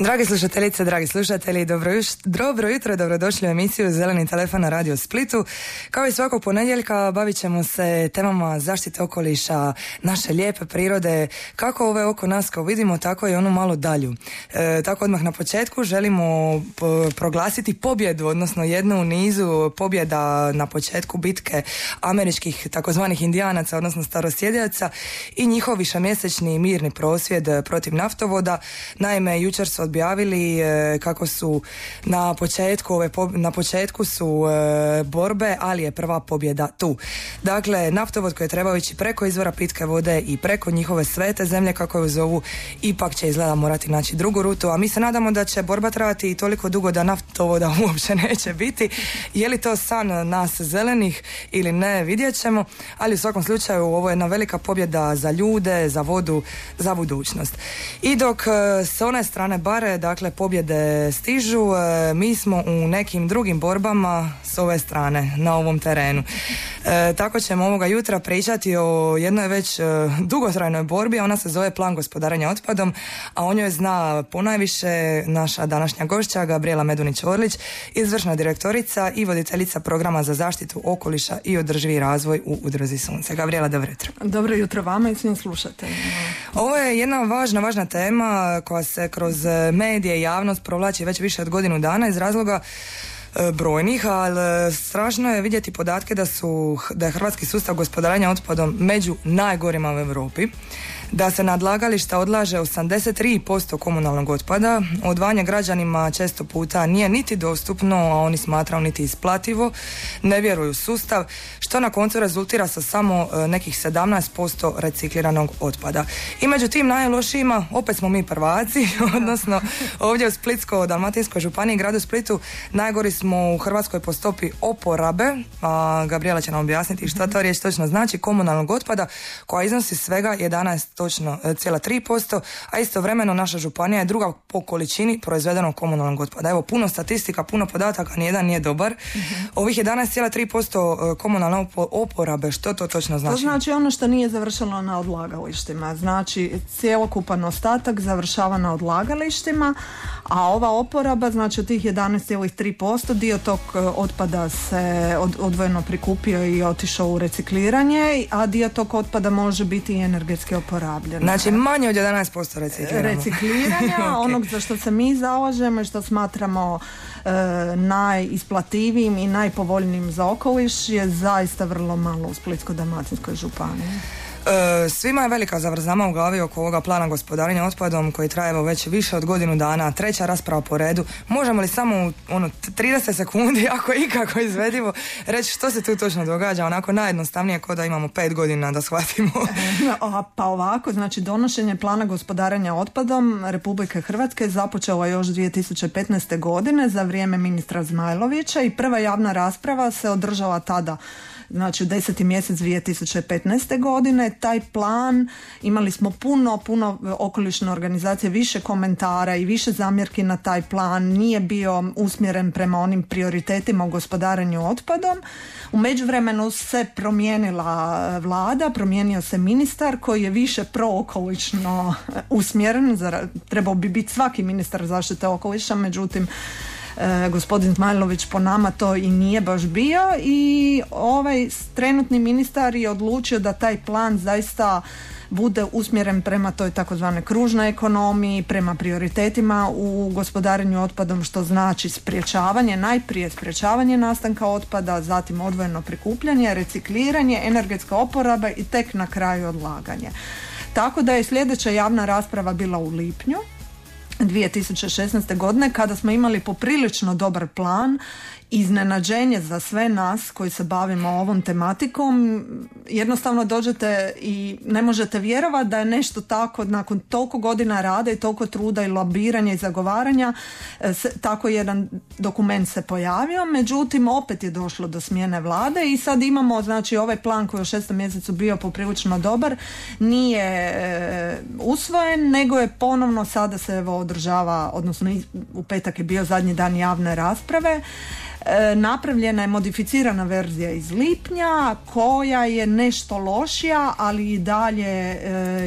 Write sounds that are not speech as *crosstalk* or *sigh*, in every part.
Dragi slušateljice, dragi slušatelji, dobro, juš, dobro jutro, dobrodošli u emisiju Zeleni telefon na Radio Splitu. Kao i svakog ponedjeljka bavit ćemo se temama zaštite okoliša, naše lijepe prirode, kako ove oko nas kao vidimo, tako i onu malo dalju. E, tako odmah na početku želimo proglasiti pobjedu, odnosno jednu u nizu pobjeda na početku bitke američkih takozvanih indijanaca, odnosno starosjedjaca i njihov višemjesečni mirni prosvjed protiv naftovoda. Naime, jučer su objavili e, kako su na početku ove na početku su e, borbe, ali je prva pobjeda tu. Dakle, naftovod koji je trebao ići preko izvora pitke vode i preko njihove svete zemlje kako je zovu, ipak će izgleda morati naći drugu rutu, a mi se nadamo da će borba trajati i toliko dugo da naftovoda *laughs* uopće neće biti. Je li to san nas zelenih ili ne, vidjet ćemo, ali u svakom slučaju ovo je jedna velika pobjeda za ljude, za vodu, za budućnost. I dok e, s one strane bar dakle pobjede stižu, e, mi smo u nekim drugim borbama s ove strane, na ovom terenu. E, tako ćemo ovoga jutra pričati o jednoj već e, dugotrajnoj borbi, ona se zove plan gospodarenja otpadom, a o njoj zna ponajviše naša današnja gošća Gabriela Medunić-Orlić, izvršna direktorica i voditeljica programa za zaštitu okoliša i održivi razvoj u Udruzi Sunce. Gabriela, dobro jutro. Dobro jutro vama i svim slušateljima. Ovo je jedna važna, važna tema koja se kroz medije i javnost provlači već više od godinu dana iz razloga e, brojnih, ali e, strašno je vidjeti podatke da su da je hrvatski sustav gospodarenja otpadom među najgorima u Europi da se na odlagališta odlaže 83% komunalnog otpada. Odvanje građanima često puta nije niti dostupno, a oni smatraju niti isplativo, ne vjeruju sustav, što na koncu rezultira sa samo e, nekih 17% recikliranog otpada. I među tim najlošijima, opet smo mi prvaci, *laughs* odnosno ovdje u Splitsko-Dalmatinskoj županiji gradu Splitu najgori smo u Hrvatskoj po stopi oporabe, a Gabriela će nam objasniti što to riječ točno znači, komunalnog otpada koja iznosi svega 11 točno e, cijela 3%, a istovremeno naša županija je druga po količini proizvedenog komunalnog otpada. Evo, puno statistika, puno podataka, nijedan nije dobar. Uh-huh. Ovih 11,3% e, komunalne oporabe, što to točno znači? To znači ono što nije završilo na odlagalištima. Znači, cjelokupan ostatak završava na odlagalištima, a ova oporaba, znači od tih 11,3%, dio tog e, otpada se odvojeno prikupio i otišao u recikliranje, a dio tog otpada može biti i energetski oporaban Znači manje od 11% recikliranja. *laughs* Recikliranja, onog za što se mi zalažemo i što smatramo e, najisplativijim i najpovoljnijim za okoliš je zaista vrlo malo u Splitsko-Dalmatinskoj županiji. E, svima je velika zavrzama u glavi oko ovoga plana gospodarenja otpadom koji traje evo već više od godinu dana, treća rasprava po redu. Možemo li samo ono 30 sekundi, *laughs* ako je ikako izvedivo, reći što se tu točno događa, onako najjednostavnije kao da imamo pet godina da shvatimo. *laughs* *laughs* pa ovako, znači donošenje plana gospodarenja otpadom Republike Hrvatske je započelo još 2015. godine za vrijeme ministra Zmajlovića i prva javna rasprava se održala tada znači u deseti mjesec 2015. godine. Taj plan, imali smo puno, puno okolišne organizacije, više komentara i više zamjerki na taj plan, nije bio usmjeren prema onim prioritetima u gospodarenju otpadom. U međuvremenu se promijenila vlada, promijenio se ministar koji je više prookolično usmjeren, trebao bi biti svaki ministar zaštite okoliša, međutim E, gospodin Zmajlović po nama to i nije baš bio i ovaj trenutni ministar je odlučio da taj plan zaista bude usmjeren prema toj takozvanoj kružnoj ekonomiji, prema prioritetima u gospodarenju otpadom što znači sprječavanje, najprije sprječavanje nastanka otpada, zatim odvojeno prikupljanje, recikliranje, energetska oporaba i tek na kraju odlaganje. Tako da je sljedeća javna rasprava bila u lipnju 2016. godine kada smo imali poprilično dobar plan iznenađenje za sve nas koji se bavimo ovom tematikom. Jednostavno dođete i ne možete vjerovati da je nešto tako nakon toliko godina rada i toliko truda i lobiranja i zagovaranja e, se, tako jedan dokument se pojavio. Međutim, opet je došlo do smjene vlade i sad imamo znači ovaj plan koji je u šestom mjesecu bio poprilično dobar nije e, usvojen nego je ponovno sada se evo održava odnosno u petak je bio zadnji dan javne rasprave napravljena je modificirana verzija iz lipnja koja je nešto lošija, ali i dalje e,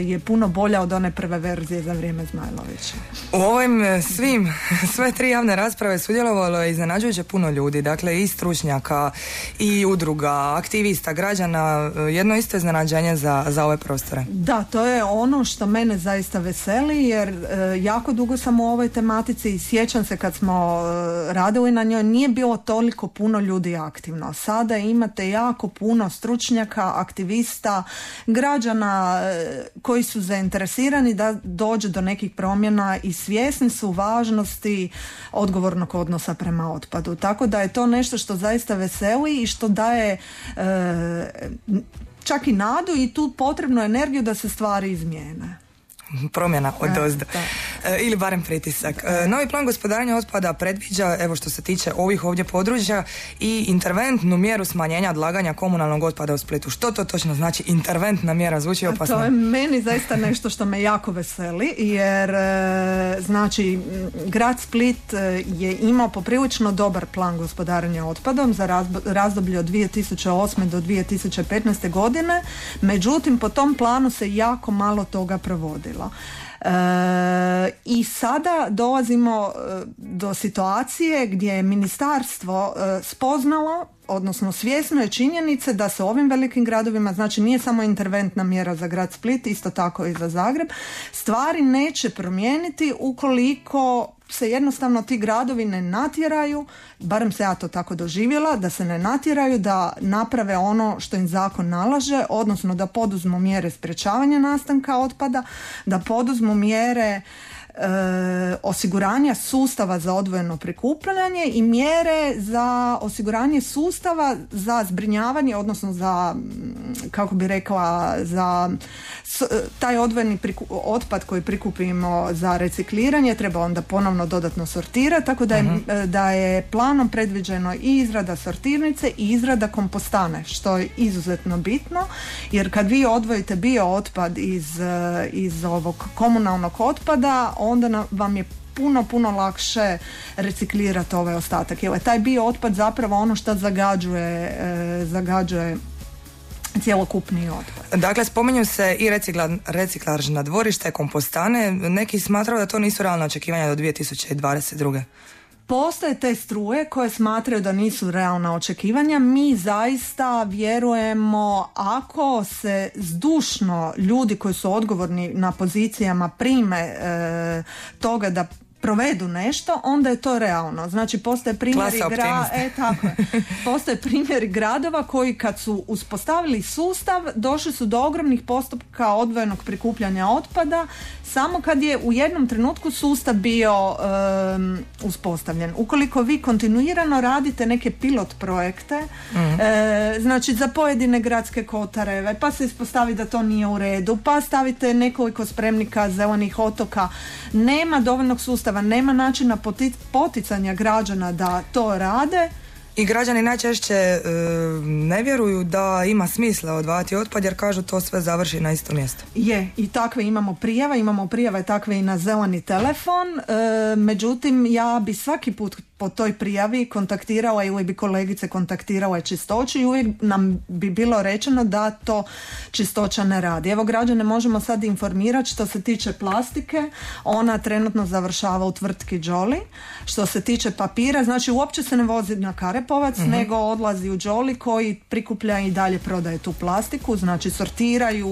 je puno bolja od one prve verzije za vrijeme Zmajlovića. U ovim e, svim, *laughs* sve tri javne rasprave sudjelovalo je iznenađujuće puno ljudi, dakle i stručnjaka, i udruga, aktivista, građana, jedno isto iznenađenje za, za ove prostore. Da, to je ono što mene zaista veseli, jer jako dugo sam u ovoj tematici i sjećam se kad smo radili na njoj, nije bilo toliko puno ljudi aktivno. Sada imate jako puno stručnjaka, aktivista, građana e, koji su zainteresirani da dođe do nekih promjena i svjesni su važnosti odgovornog odnosa prema otpadu. Tako da je to nešto što zaista veseli i što daje e, čak i nadu i tu potrebnu energiju da se stvari izmijene promjena od dozda. E, ili barem pritisak. E, novi plan gospodarenja otpada predviđa, evo što se tiče ovih ovdje područja, i interventnu mjeru smanjenja odlaganja komunalnog otpada u Splitu. Što to točno znači interventna mjera? Zvuči opasno. To je meni zaista nešto što me jako veseli, jer e, znači grad Split je imao poprilično dobar plan gospodarenja otpadom za razdoblje od 2008. do 2015. godine, međutim po tom planu se jako malo toga provodilo. E, I sada dolazimo e, do situacije gdje je ministarstvo e, spoznalo odnosno svjesno je činjenice da se ovim velikim gradovima, znači nije samo interventna mjera za grad Split, isto tako i za Zagreb, stvari neće promijeniti ukoliko se jednostavno ti gradovi ne natjeraju, barem se ja to tako doživjela, da se ne natjeraju da naprave ono što im zakon nalaže, odnosno da poduzmu mjere sprječavanja nastanka otpada, da poduzmu mjere osiguranja sustava za odvojeno prikupljanje i mjere za osiguranje sustava za zbrinjavanje, odnosno za, kako bi rekla, za taj odvojeni otpad koji prikupimo za recikliranje treba onda ponovno dodatno sortirati, tako da je, mhm. e, da je planom predviđeno i izrada sortirnice i izrada kompostane, što je izuzetno bitno, jer kad vi odvojite bio otpad iz, e, iz ovog komunalnog otpada, onda vam je puno, puno lakše reciklirati ovaj ostatak. Jer taj bio otpad zapravo ono što zagađuje, e, zagađuje cjelokupni otpad. Dakle, spominju se i reciklažna dvorišta, kompostane. Neki smatraju da to nisu realna očekivanja do 2022. Postoje te struje koje smatraju da nisu realna očekivanja. Mi zaista vjerujemo ako se zdušno ljudi koji su odgovorni na pozicijama prime e, toga da provedu nešto, onda je to realno. Znači postoje primjeri gra... e, tako *laughs* Postoje primjeri gradova koji kad su uspostavili sustav došli su do ogromnih postupka odvojenog prikupljanja otpada samo kad je u jednom trenutku sustav bio uspostavljen. Ukoliko vi kontinuirano radite neke pilot projekte, mhm. e, znači za pojedine gradske kotareve, pa se ispostavi da to nije u redu, pa stavite nekoliko spremnika zelenih otoka, nema dovoljnog sustava, nema načina poticanja građana da to rade, i građani najčešće e, ne vjeruju da ima smisla odvajati otpad jer kažu to sve završi na isto mjesto. Je, i takve imamo prijave, imamo prijave takve i na zeleni telefon, e, međutim ja bi svaki put po toj prijavi kontaktirala ili bi kolegice kontaktirale čistoću i uvijek nam bi bilo rečeno da to čistoća ne radi. Evo građane možemo sad informirati što se tiče plastike, ona trenutno završava u tvrtki Jolly. Što se tiče papira, znači uopće se ne vozi na Karepovac, mhm. nego odlazi u Jolly koji prikuplja i dalje prodaje tu plastiku, znači sortiraju,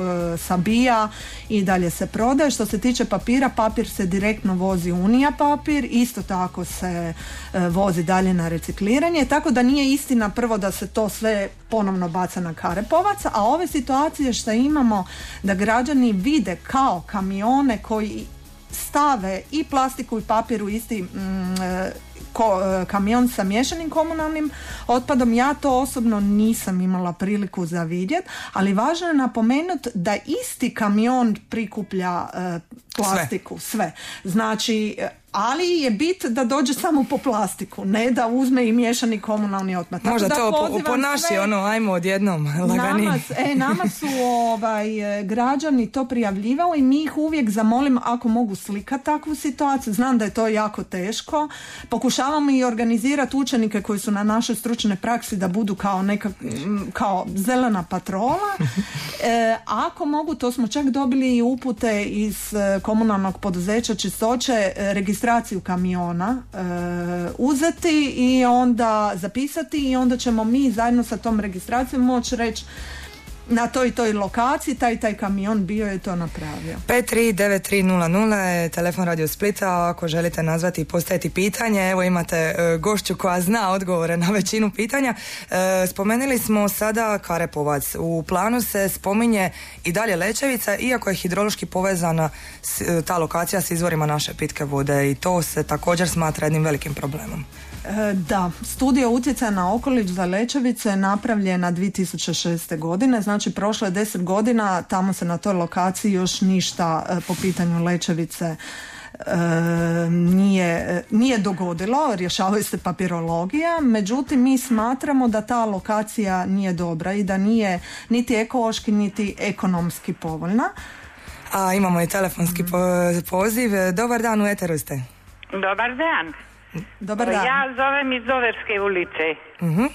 e, sabija i dalje se prodaje. Što se tiče papira, papir se direktno vozi Unija papir, isto tako se E, vozi dalje na recikliranje, tako da nije istina prvo da se to sve ponovno baca na karepovac, a ove situacije što imamo da građani vide kao kamione koji stave i plastiku i papir u isti mm, e, kamion sa miješanim komunalnim otpadom. Ja to osobno nisam imala priliku za vidjet, ali važno je napomenuti da isti kamion prikuplja plastiku, sve. sve. Znači, ali je bit da dođe samo po plastiku, ne da uzme i miješani komunalni otpad. Možda to po, naši, ono, ajmo odjednom, lagani. Nama, e, nama su ovaj, građani to prijavljivali i mi ih uvijek zamolim ako mogu slikati takvu situaciju. Znam da je to jako teško. Pokušavamo i organizirati učenike koji su na našoj stručnoj praksi da budu kao neka, kao zelena patrola. *laughs* E, ako mogu, to smo čak dobili i upute iz e, komunalnog poduzeća čistoće, registrati registraciju kamiona e, uzeti i onda zapisati i onda ćemo mi zajedno sa tom registracijom moći reći na toj toj lokaciji taj taj kamion bio je to napravio. 539300 je telefon Radio Splita, ako želite nazvati i postaviti pitanje, evo imate e, gošću koja zna odgovore na većinu pitanja. E, spomenuli smo sada Karepovac, u planu se spominje i dalje Lečevica, iako je hidrološki povezana e, ta lokacija s izvorima naše pitke vode i to se također smatra jednim velikim problemom. E, da, studija utjecaja na okoliš za Lečevice je napravljena 2006. godine, znači prošlo je 10 godina, tamo se na toj lokaciji još ništa e, po pitanju Lečevice e, nije, nije dogodilo, rješavaju se papirologija, međutim mi smatramo da ta lokacija nije dobra i da nije niti ekološki niti ekonomski povoljna. A imamo i telefonski poziv. Dobar dan, u Eteru ste. Dobar dan. Dobar dan. Ja zovem iz Doverske ulice. uh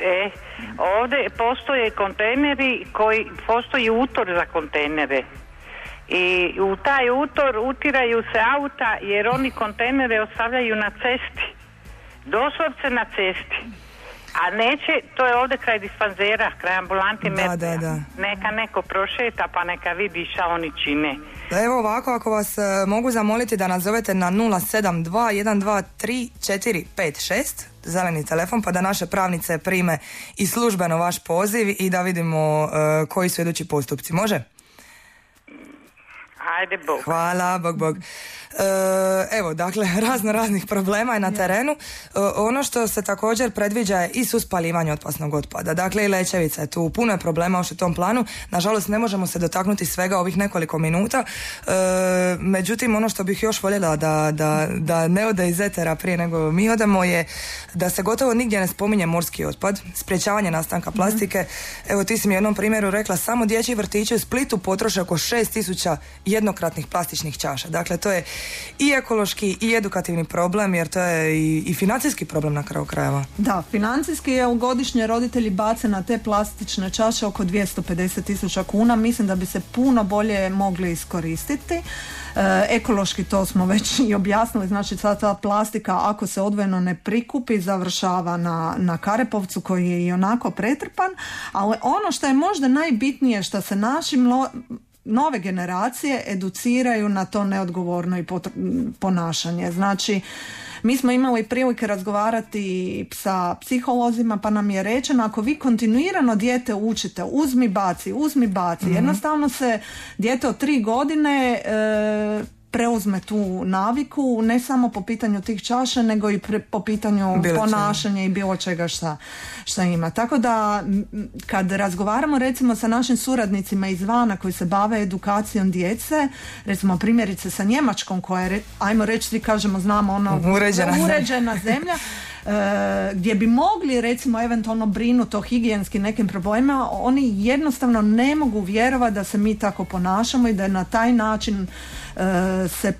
E, ovdje postoje kontejneri koji, postoji utor za kontejnere. I u taj utor utiraju se auta jer oni kontejnere ostavljaju na cesti. Doslovce na cesti. A neće, to je ovdje kraj dispanzera, kraj ambulanti da, da, da. Neka neko prošeta pa neka vidi šta oni čine. Evo ovako, ako vas e, mogu zamoliti da nazovete na 072-123-456, zeleni telefon, pa da naše pravnice prime i službeno vaš poziv i da vidimo uh, koji su idući postupci. Može? Ajde, Bog. Hvala, Bog, Bog. E, evo, dakle, *laughs* razno raznih problema je na terenu. E, ono što se također predviđa je i suspalivanje otpasnog otpada. Dakle, i Lečevica je tu. Puno je problema u tom planu. Nažalost, ne možemo se dotaknuti svega ovih nekoliko minuta. E, međutim, ono što bih još voljela da, da, da ne ode iz etera prije nego mi odemo je da se gotovo nigdje ne spominje morski otpad, sprječavanje nastanka plastike. Evo, ti si mi jednom primjeru rekla, samo dječji vrtići u Splitu potroše oko 6000 jednokratnih plastičnih čaša. Dakle, to je i ekološki i edukativni problem jer to je i, i financijski problem na kraju krajeva. Da, financijski je godišnje roditelji bace na te plastične čaše oko 250 tisuća kuna. Mislim da bi se puno bolje mogli iskoristiti. E, ekološki to smo već i objasnili, znači sad ta plastika ako se odvojeno ne prikupi završava na, na Karepovcu koji je i onako pretrpan, ali ono što je možda najbitnije što se našim nove generacije educiraju na to neodgovorno i ponašanje. Znači, mi smo imali prilike razgovarati sa psiholozima pa nam je rečeno ako vi kontinuirano dijete učite uzmi baci, uzmi baci, mhm. jednostavno se dijete od tri godine e, preuzme tu naviku ne samo po pitanju tih čaša nego i po pitanju ponašanja i bilo čega šta, šta ima. Tako da kad razgovaramo recimo sa našim suradnicima izvana koji se bave edukacijom djece, recimo primjerice sa Njemačkom koja je, ajmo reći svi kažemo znamo ono uređena, uređena zemlja *laughs* gdje bi mogli recimo eventualno brinuti o higijenskim nekim problemima, oni jednostavno ne mogu vjerovati da se mi tako ponašamo i da je na taj način e, se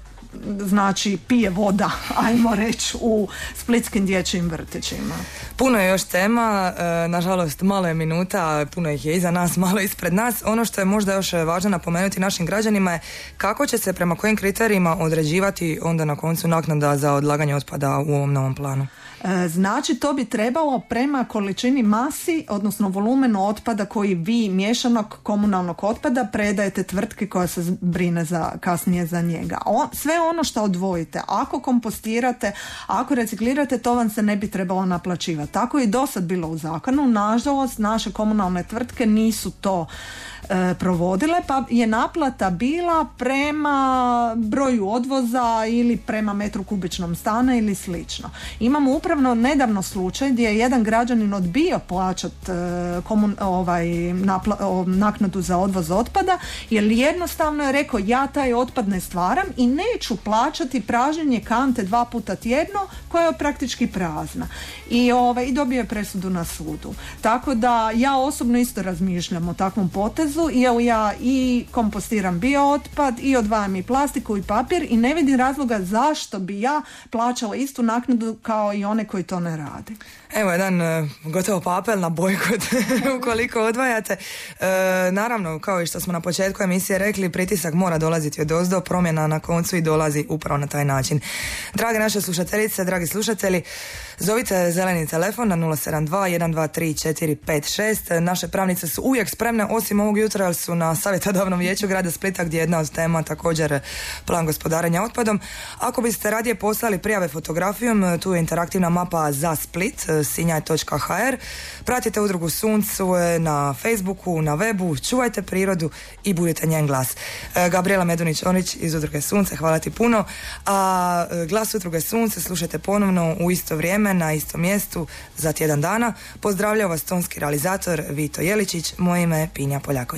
znači pije voda, *laughs* ajmo reći, u splitskim dječjim vrtićima. Puno je još tema, e, nažalost malo je minuta, puno ih je iza nas, *laughs* malo ispred nas. Ono što je možda još važno napomenuti našim građanima je kako će se prema kojim kriterijima određivati onda na koncu naknada za odlaganje otpada u ovom novom planu. E, znači to bi trebalo prema količini masi, odnosno volumenu otpada koji vi miješanog komunalnog otpada predajete tvrtki koja se brine za, kasnije za njega. sve ono što odvojite, ako kompostirate, ako reciklirate, to vam se ne bi trebalo naplaćivati. Tako je i do sad bilo u zakonu. Nažalost, naše komunalne tvrtke nisu to provodile pa je naplata bila prema broju odvoza ili prema metru kubičnom stana ili slično. Imamo upravno nedavno slučaj gdje je jedan građanin odbio plaćati e, ovaj, naknadu za odvoz otpada jer jednostavno je rekao ja taj otpad ne stvaram i neću plaćati pražnjenje kante dva puta tjedno koja je praktički prazna. I, ovaj, i dobio je presudu na sudu. Tako da ja osobno isto razmišljam o takvom potezu i evo ja i kompostiram bio otpad i odvajam i plastiku i papir i ne vidim razloga zašto bi ja plaćala istu naknadu kao i one koji to ne rade. Evo jedan e, gotovo papel na bojkot *laughs* ukoliko odvajate. E, naravno, kao i što smo na početku emisije rekli, pritisak mora dolaziti od ozdo, promjena na koncu i dolazi upravo na taj način. Drage naše slušateljice, dragi slušatelji, zovite zeleni telefon na 072 123 456. Naše pravnice su uvijek spremne, osim ovog jutra jer su na savjetodavnom vijeću grada Splita gdje je jedna od tema također plan gospodarenja otpadom. Ako biste radije poslali prijave fotografijom, tu je interaktivna mapa za Split, sinjaj.hr. Pratite udrugu Suncu na Facebooku, na webu, čuvajte prirodu i budite njen glas. E, Gabriela Medunić-Onić iz udruge Sunce, hvala ti puno. A e, glas udruge Sunce slušajte ponovno u isto vrijeme, na istom mjestu za tjedan dana. Pozdravljam vas tonski realizator Vito Jeličić, moje ime je Pinja Poljaković.